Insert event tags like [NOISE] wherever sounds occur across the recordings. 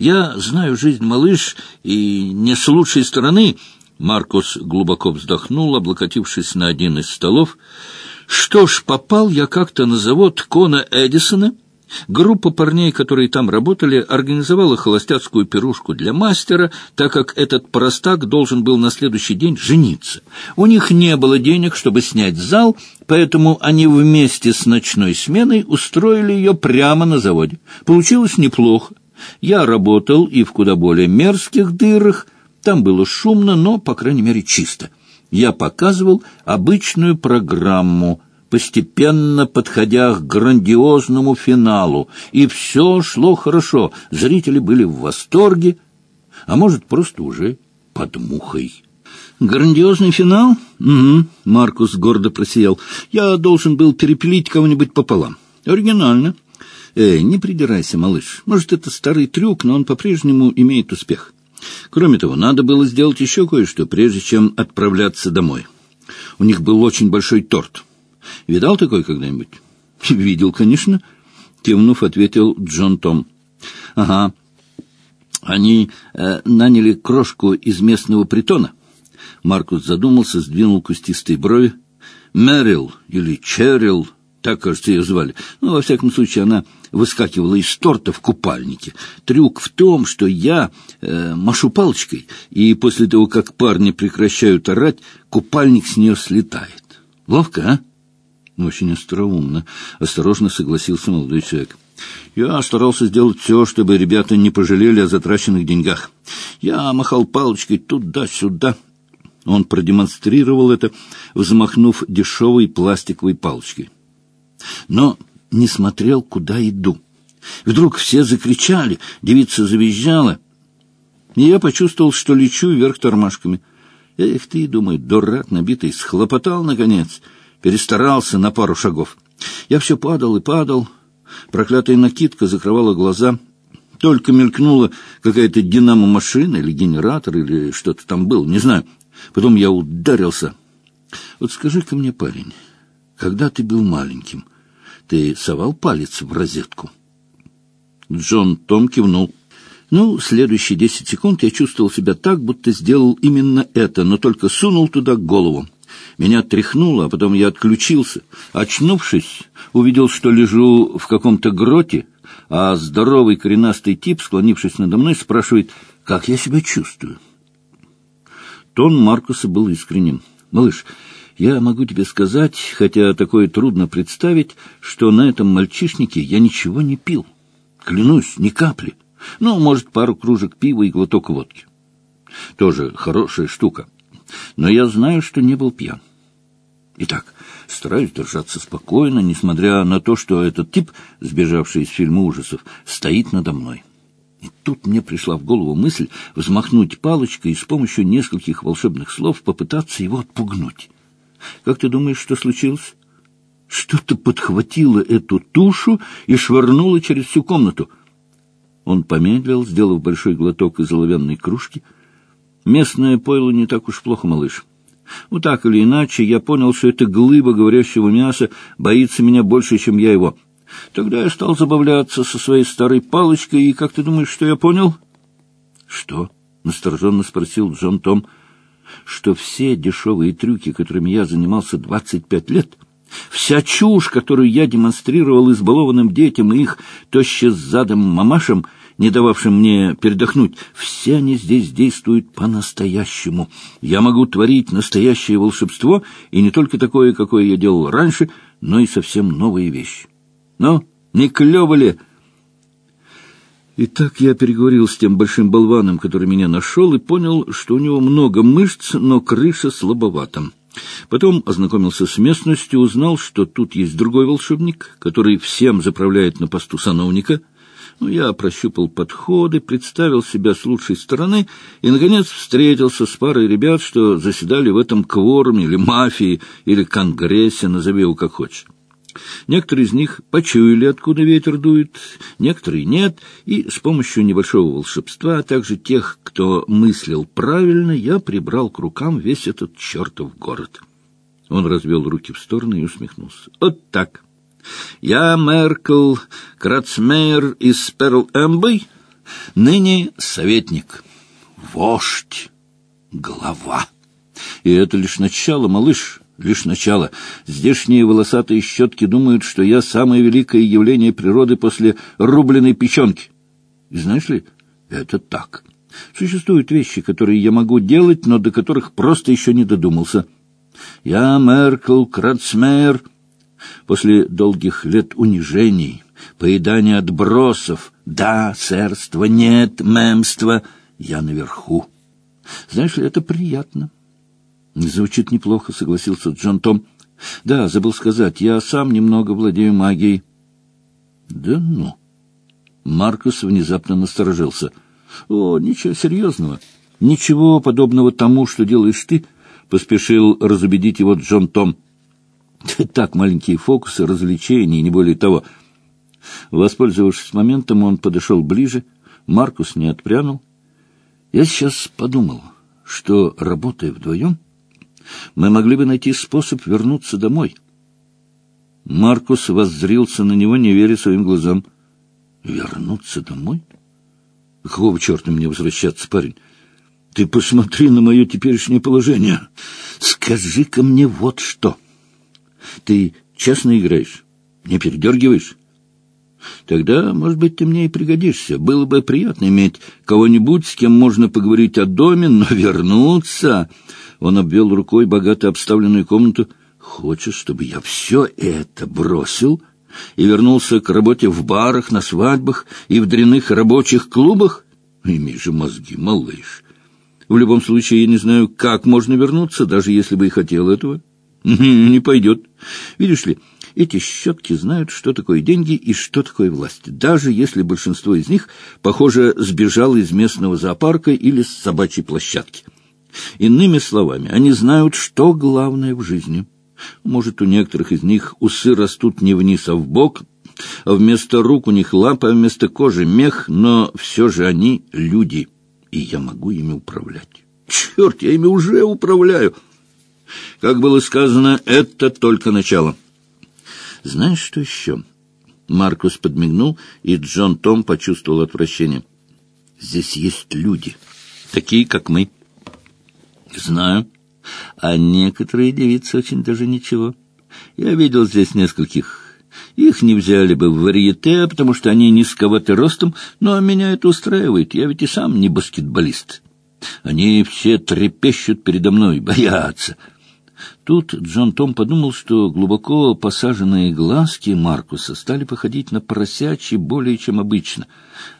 Я знаю жизнь, малыш, и не с лучшей стороны. Маркус глубоко вздохнул, облокотившись на один из столов. Что ж, попал я как-то на завод Кона Эдисона. Группа парней, которые там работали, организовала холостяцкую пирушку для мастера, так как этот простак должен был на следующий день жениться. У них не было денег, чтобы снять зал, поэтому они вместе с ночной сменой устроили ее прямо на заводе. Получилось неплохо. Я работал и в куда более мерзких дырах. Там было шумно, но, по крайней мере, чисто. Я показывал обычную программу, постепенно подходя к грандиозному финалу, и все шло хорошо. Зрители были в восторге, а может, просто уже под мухой. «Грандиозный финал?» «Угу», — Маркус гордо просиял. «Я должен был перепилить кого-нибудь пополам. Оригинально». «Эй, не придирайся, малыш. Может, это старый трюк, но он по-прежнему имеет успех. Кроме того, надо было сделать еще кое-что, прежде чем отправляться домой. У них был очень большой торт. Видал такой когда-нибудь?» [LAUGHS] «Видел, конечно», — кивнув, ответил Джон Том. «Ага. Они э, наняли крошку из местного притона». Маркус задумался, сдвинул кустистые брови. «Мэрил или Черрил...» так, кажется, ее звали. Ну, во всяком случае, она выскакивала из торта в купальнике. Трюк в том, что я э, машу палочкой, и после того, как парни прекращают орать, купальник с нее слетает. Ловко, а? Очень остроумно. Осторожно согласился молодой человек. Я старался сделать все, чтобы ребята не пожалели о затраченных деньгах. Я махал палочкой туда-сюда. Он продемонстрировал это, взмахнув дешевой пластиковой палочкой но не смотрел, куда иду. Вдруг все закричали, девица завизжала, и я почувствовал, что лечу вверх тормашками. Эх ты, думаю, дурак набитый, схлопотал, наконец, перестарался на пару шагов. Я все падал и падал, проклятая накидка закрывала глаза, только мелькнула какая-то динамо-машина или генератор, или что-то там было, не знаю. Потом я ударился. Вот скажи-ка мне, парень, когда ты был маленьким, ты совал палец в розетку? Джон Том кивнул. Ну, следующие десять секунд я чувствовал себя так, будто сделал именно это, но только сунул туда голову. Меня тряхнуло, а потом я отключился. Очнувшись, увидел, что лежу в каком-то гроте, а здоровый коренастый тип, склонившись надо мной, спрашивает, как я себя чувствую. Тон Маркуса был искренним. «Малыш, я могу тебе сказать, хотя такое трудно представить, что на этом мальчишнике я ничего не пил. Клянусь, ни капли. Ну, может, пару кружек пива и глоток водки. Тоже хорошая штука. Но я знаю, что не был пьян. Итак, стараюсь держаться спокойно, несмотря на то, что этот тип, сбежавший из фильма ужасов, стоит надо мной. И тут мне пришла в голову мысль взмахнуть палочкой и с помощью нескольких волшебных слов попытаться его отпугнуть. Как ты думаешь, что случилось? Что-то подхватило эту тушу и швырнуло через всю комнату. Он помедлил, сделав большой глоток из оловянной кружки. Местное пойло не так уж плохо, малыш. Вот так или иначе, я понял, что эта глыба говорящего мяса боится меня больше, чем я его. Тогда я стал забавляться со своей старой палочкой, и как ты думаешь, что я понял? — Что? — настороженно спросил Джон Том. — что все дешевые трюки, которыми я занимался двадцать пять лет, вся чушь, которую я демонстрировал избалованным детям и их тоще задом мамашам, не дававшим мне передохнуть, все они здесь действуют по-настоящему. Я могу творить настоящее волшебство, и не только такое, какое я делал раньше, но и совсем новые вещи. Но не клево ли и так я переговорил с тем большим болваном, который меня нашел, и понял, что у него много мышц, но крыша слабовата. Потом ознакомился с местностью, узнал, что тут есть другой волшебник, который всем заправляет на посту сановника. Ну, я прощупал подходы, представил себя с лучшей стороны и, наконец, встретился с парой ребят, что заседали в этом кворуме или мафии, или конгрессе, назови его как хочешь. Некоторые из них почуяли, откуда ветер дует, некоторые нет, и с помощью небольшого волшебства, а также тех, кто мыслил правильно, я прибрал к рукам весь этот чертов город. Он развел руки в стороны и усмехнулся. Вот так. Я Меркл Крацмейер из Перл Эмбой, Ныне советник, вождь, глава. И это лишь начало, малыш, лишь начало. Здешние волосатые щетки думают, что я самое великое явление природы после рубленой печенки. И знаешь ли, это так. Существуют вещи, которые я могу делать, но до которых просто еще не додумался. Я Меркл Крацмейер. После долгих лет унижений, поедания отбросов, да, сэрство, нет, мемство, я наверху. Знаешь ли, это приятно. Звучит неплохо, согласился Джон Том. Да, забыл сказать, я сам немного владею магией. Да ну. Маркус внезапно насторожился. О, ничего серьезного. Ничего подобного тому, что делаешь ты, поспешил разубедить его Джон Том. [LAUGHS] Так, маленькие фокусы, развлечения, не более того. Воспользовавшись моментом, он подошел ближе. Маркус не отпрянул. Я сейчас подумал, что, работая вдвоем, мы могли бы найти способ вернуться домой. Маркус воззрился на него, не веря своим глазам. Вернуться домой? Какого черта мне возвращаться, парень? Ты посмотри на мое теперешнее положение. Скажи-ка мне вот что. Ты честно играешь? Не передергиваешь? Тогда, может быть, ты мне и пригодишься. Было бы приятно иметь кого-нибудь, с кем можно поговорить о доме, но вернуться... Он обвел рукой богато обставленную комнату. Хочешь, чтобы я все это бросил и вернулся к работе в барах, на свадьбах и в дряных рабочих клубах? Имей же мозги, малыш. В любом случае, я не знаю, как можно вернуться, даже если бы и хотел этого. [LAUGHS] Не пойдет. Видишь ли, эти щетки знают, что такое деньги и что такое власть, даже если большинство из них, похоже, сбежало из местного зоопарка или с собачьей площадки. Иными словами, они знают, что главное в жизни. Может, у некоторых из них усы растут не вниз, а в бок, а вместо рук у них лапы, а вместо кожи мех, но все же они люди, и я могу ими управлять. Черт, я ими уже управляю! Как было сказано, это только начало. Знаешь, что еще? Маркус подмигнул, и Джон Том почувствовал отвращение. Здесь есть люди, такие, как мы. Знаю. А некоторые девицы очень даже ничего. Я видел здесь нескольких. Их не взяли бы в варьете, потому что они низковаты ростом, но меня это устраивает. Я ведь и сам не баскетболист. Они все трепещут передо мной, боятся. Тут Джон Том подумал, что глубоко посаженные глазки Маркуса стали походить на поросячьи более чем обычно.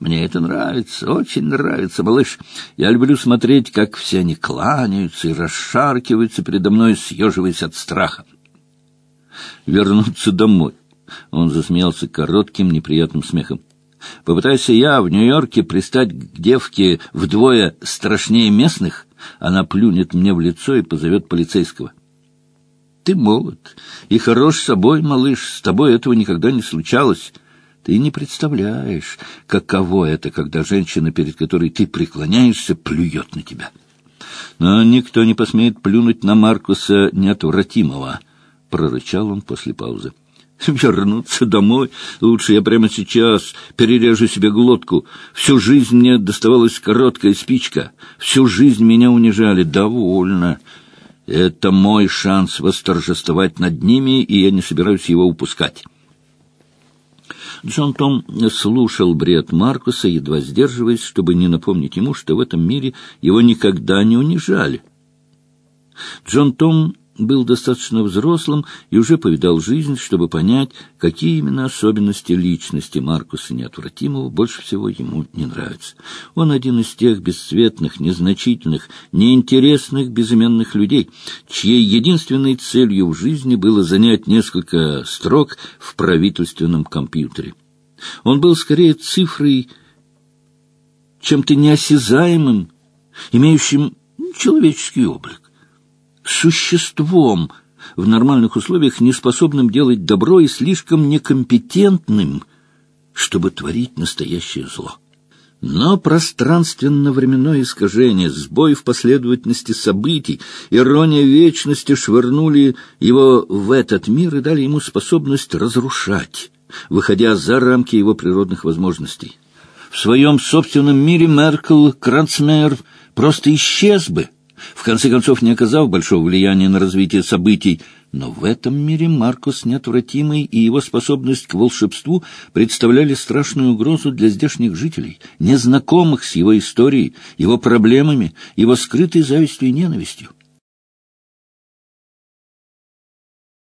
«Мне это нравится, очень нравится, малыш. Я люблю смотреть, как все они кланяются и расшаркиваются передо мной, съеживаясь от страха. Вернуться домой». Он засмеялся коротким неприятным смехом. Попытайся я в Нью-Йорке пристать к девке вдвое страшнее местных, она плюнет мне в лицо и позовет полицейского. Ты молод и хорош собой, малыш, с тобой этого никогда не случалось. Ты не представляешь, каково это, когда женщина, перед которой ты преклоняешься, плюет на тебя. Но никто не посмеет плюнуть на Маркуса неотвратимого, — прорычал он после паузы. Вернуться домой? Лучше я прямо сейчас перережу себе глотку. Всю жизнь мне доставалась короткая спичка. Всю жизнь меня унижали. Довольно. Это мой шанс восторжествовать над ними, и я не собираюсь его упускать. Джон Том слушал бред Маркуса, едва сдерживаясь, чтобы не напомнить ему, что в этом мире его никогда не унижали. Джон Том был достаточно взрослым и уже повидал жизнь, чтобы понять, какие именно особенности личности Маркуса Неотвратимого больше всего ему не нравятся. Он один из тех бесцветных, незначительных, неинтересных безыменных людей, чьей единственной целью в жизни было занять несколько строк в правительственном компьютере. Он был скорее цифрой, чем-то неосязаемым, имеющим человеческий облик существом, в нормальных условиях неспособным делать добро и слишком некомпетентным, чтобы творить настоящее зло. Но пространственно-временное искажение, сбой в последовательности событий, ирония вечности швырнули его в этот мир и дали ему способность разрушать, выходя за рамки его природных возможностей. В своем собственном мире Меркл, Кранцмейер просто исчез бы, в конце концов не оказав большого влияния на развитие событий, но в этом мире Маркус неотвратимый и его способность к волшебству представляли страшную угрозу для здешних жителей, незнакомых с его историей, его проблемами, его скрытой завистью и ненавистью.